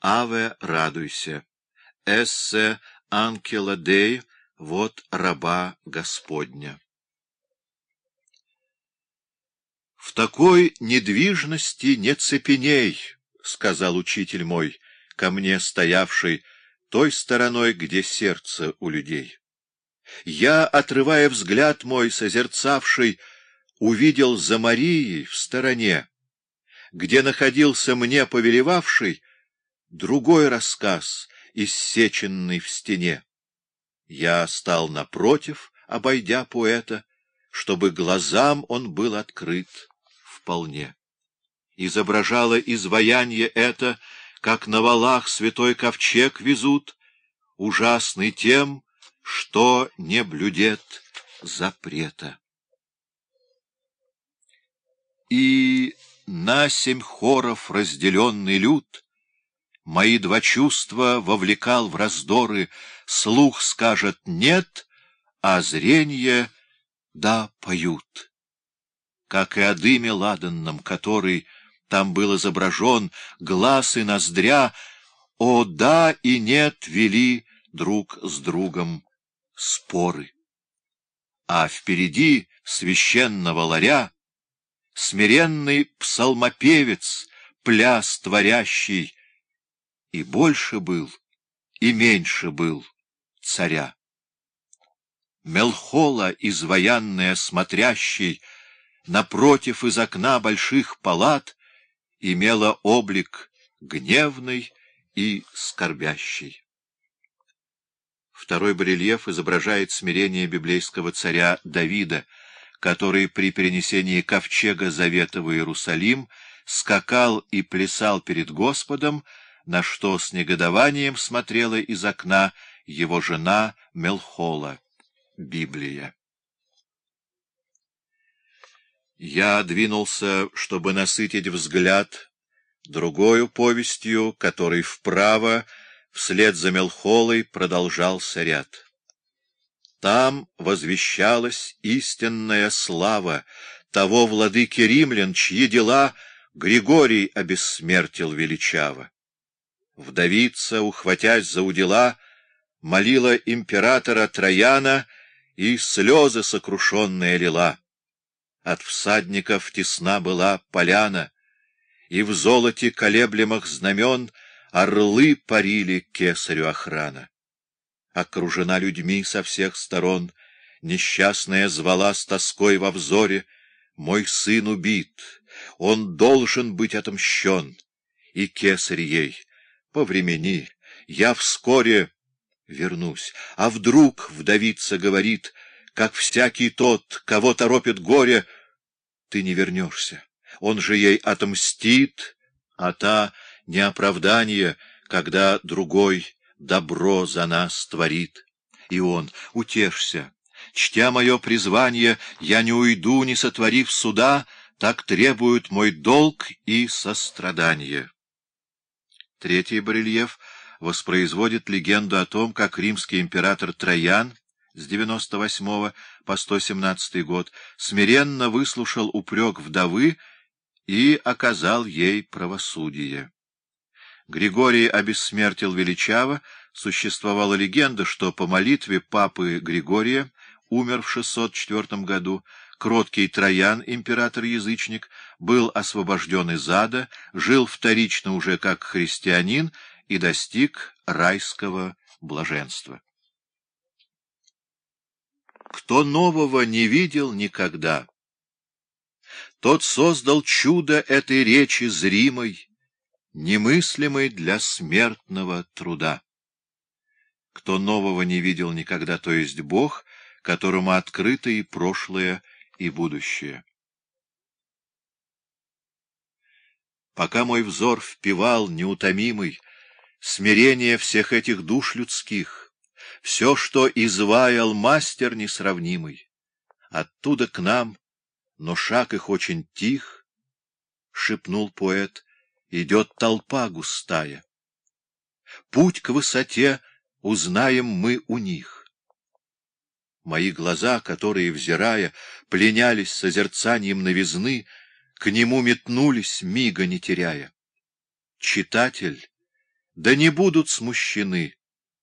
Аве, радуйся. Эссе Анкела Дей, вот раба Господня. В такой недвижности не цепеней, — сказал учитель мой, ко мне стоявший, той стороной, где сердце у людей. Я, отрывая взгляд мой, созерцавший, увидел за Марией в стороне, где находился мне повелевавший, другой рассказ, иссеченный в стене. Я стал напротив, обойдя поэта, чтобы глазам он был открыт вполне. Изображало изваяние это, как на валах святой ковчег везут, ужасный тем, что не блюдет запрета. И на семь хоров разделенный люд Мои два чувства вовлекал в раздоры, Слух скажет «нет», а зрение «да» поют. Как и о дыме ладанном, который там был изображен, Глаз и ноздря, о да и нет вели друг с другом споры. А впереди священного ларя смиренный псалмопевец, пляс творящий, и больше был, и меньше был царя. Мелхола, изваянная смотрящий, напротив из окна больших палат, имела облик гневный и скорбящий. Второй барельеф изображает смирение библейского царя Давида, который при перенесении ковчега Завета в Иерусалим скакал и плясал перед Господом, на что с негодованием смотрела из окна его жена Мелхола. Библия. Я двинулся, чтобы насытить взгляд другою повестью, который вправо, вслед за Мелхолой, продолжался ряд. Там возвещалась истинная слава того владыки римлян, чьи дела Григорий обессмертил величаво. Вдовица, ухватясь за удила, молила императора Трояна и слезы сокрушенные лила. От всадников тесна была поляна, и в золоте колеблемых знамен орлы парили кесарю охрана окружена людьми со всех сторон, несчастная звала с тоской во взоре, «Мой сын убит, он должен быть отомщен, и кесарь ей, повремени, я вскоре вернусь, а вдруг вдовица говорит, как всякий тот, кого торопит горе, ты не вернешься, он же ей отомстит, а та не оправдание, когда другой добро за нас творит. И он, утешься, чтя мое призвание, я не уйду, не сотворив суда, так требуют мой долг и сострадание. Третий барельеф воспроизводит легенду о том, как римский император Троян с 98 по 117 год смиренно выслушал упрек вдовы и оказал ей правосудие. Григорий обессмертил величаво, существовала легенда, что по молитве папы Григория, умер в 604 году, кроткий Троян, император-язычник, был освобожден из ада, жил вторично уже как христианин и достиг райского блаженства. Кто нового не видел никогда, тот создал чудо этой речи зримой, немыслимый для смертного труда. Кто нового не видел никогда, то есть Бог, которому открыто и прошлое, и будущее. Пока мой взор впивал неутомимый смирение всех этих душ людских, все, что изваял мастер несравнимый, оттуда к нам, но шаг их очень тих, — шепнул поэт, идет толпа густая. Путь к высоте узнаем мы у них. Мои глаза, которые, взирая, пленялись созерцанием новизны, к нему метнулись, мига не теряя. Читатель, да не будут смущены